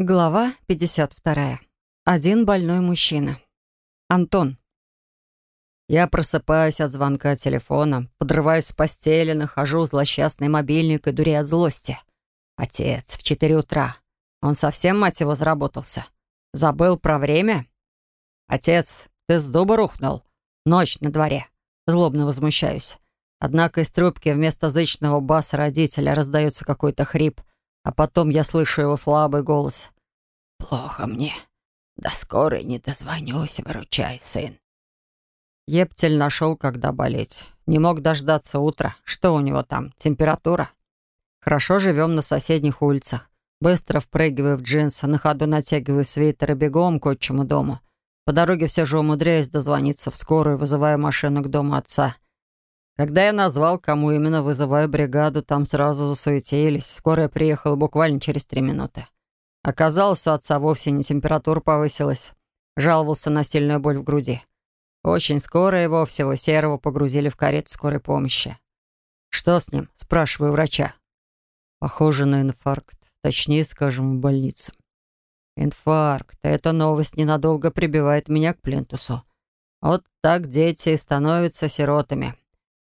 Глава 52. Один больной мужчина. Антон. Я просыпаюсь от звонка телефона, подрываюсь с постели, нахожу злосчастный мобильник и дурею от злости. Отец, в 4 утра. Он совсем, мать его, заработался. Забыл про время? Отец, ты с дуба рухнул? Ночь на дворе. Злобно возмущаюсь. Однако из трубки вместо зычного баса родителя раздается какой-то хрип — а потом я слышу его слабый голос. «Плохо мне. До скорой не дозвонюсь, выручай, сын». Ептель нашел, когда болеть. Не мог дождаться утра. Что у него там, температура? Хорошо живем на соседних улицах. Быстро впрыгиваю в джинсы, на ходу натягиваю свитер и бегом к отчему дому. По дороге все же умудряюсь дозвониться в скорую, вызываю машину к дому отца. Когда я назвал, кому именно вызываю бригаду, там сразу засуетились. Скорая приехала буквально через три минуты. Оказалось, у отца вовсе не температура повысилась. Жаловался на сильную боль в груди. Очень скоро его, всего серого, погрузили в карету скорой помощи. «Что с ним?» — спрашиваю врача. «Похоже на инфаркт. Точнее, скажем, в больнице». «Инфаркт. Эта новость ненадолго прибивает меня к плинтусу. Вот так дети и становятся сиротами».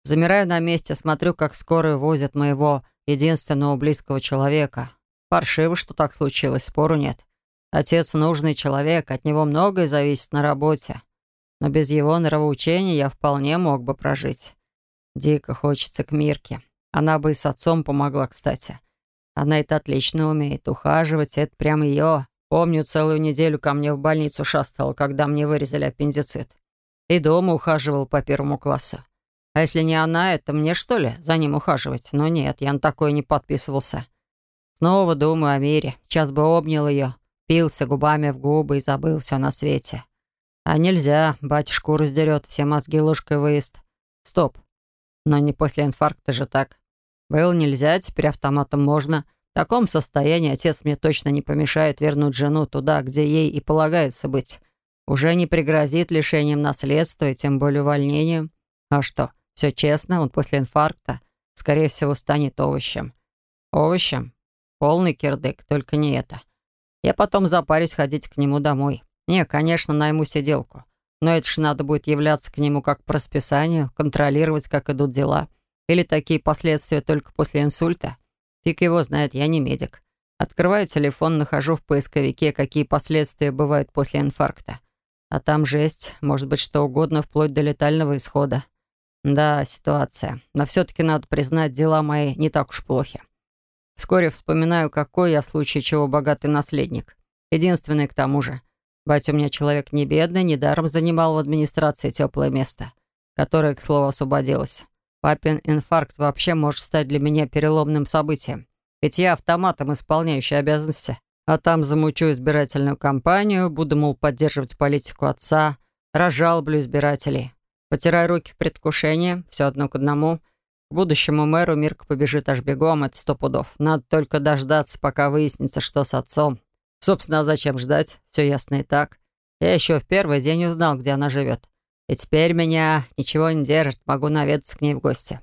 Замираю на месте, смотрю, как скорую возят моего единственного близкого человека. Паршиво, что так случилось, спору нет. Отец нужный человек, от него многое зависит на работе. Но без его нравоучения я вполне мог бы прожить. Дико хочется к Мирке. Она бы и с отцом помогла, кстати. Она это отлично умеет. Ухаживать — это прям ее. Помню, целую неделю ко мне в больницу шастала, когда мне вырезали аппендицит. И дома ухаживал по первому классу. А если не она, это мне, что ли, за ним ухаживать? Но нет, я на такое не подписывался. Снова думаю о мире. Сейчас бы обнял ее, пился губами в губы и забыл все на свете. А нельзя, батюшку раздерет, все мозги ложкой выезд. Стоп. Но не после инфаркта же так. Был нельзя, теперь автоматом можно. В таком состоянии отец мне точно не помешает вернуть жену туда, где ей и полагается быть. Уже не пригрозит лишением наследства и тем более увольнением. А что, все честно, он после инфаркта, скорее всего, станет овощем. Овощем? Полный кирдык, только не это. Я потом запарюсь ходить к нему домой. Не, конечно, найму сиделку. Но это ж надо будет являться к нему как по расписанию, контролировать, как идут дела. Или такие последствия только после инсульта. Фиг его знает, я не медик. Открываю телефон, нахожу в поисковике, какие последствия бывают после инфаркта. А там жесть, может быть, что угодно, вплоть до летального исхода. Да, ситуация. Но все-таки надо признать, дела мои не так уж плохи. Вскоре вспоминаю, какой я в случае чего богатый наследник. Единственный к тому же. Батя у меня человек не бедный, недаром занимал в администрации теплое место, которое, к слову, освободилось. Папин инфаркт вообще может стать для меня переломным событием. Ведь я автоматом исполняющий обязанности. А там замучу избирательную кампанию, буду, мол, поддерживать политику отца, разжалблю избирателей. Потирая руки в предвкушении, все одно к одному. К будущему мэру Мирка побежит аж бегом, это сто пудов. Надо только дождаться, пока выяснится, что с отцом. Собственно, а зачем ждать? Все ясно и так. Я еще в первый день узнал, где она живет. И теперь меня ничего не держит, могу наведаться к ней в гости.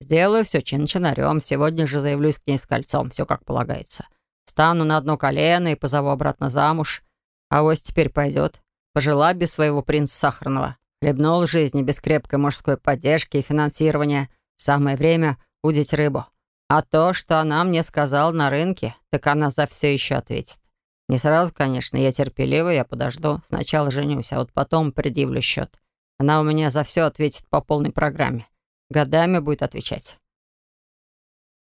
Сделаю все чин-чинарем. Сегодня же заявлюсь к ней с кольцом, все как полагается. Стану на одно колено и позову обратно замуж. А вось теперь пойдет. Пожила без своего принца Сахарного. Хлебнул жизни без крепкой мужской поддержки и финансирования. Самое время удить рыбу. А то, что она мне сказала на рынке, так она за все еще ответит. Не сразу, конечно, я терпеливый, я подожду. Сначала женюсь, а вот потом предъявлю счет. Она у меня за все ответит по полной программе. Годами будет отвечать.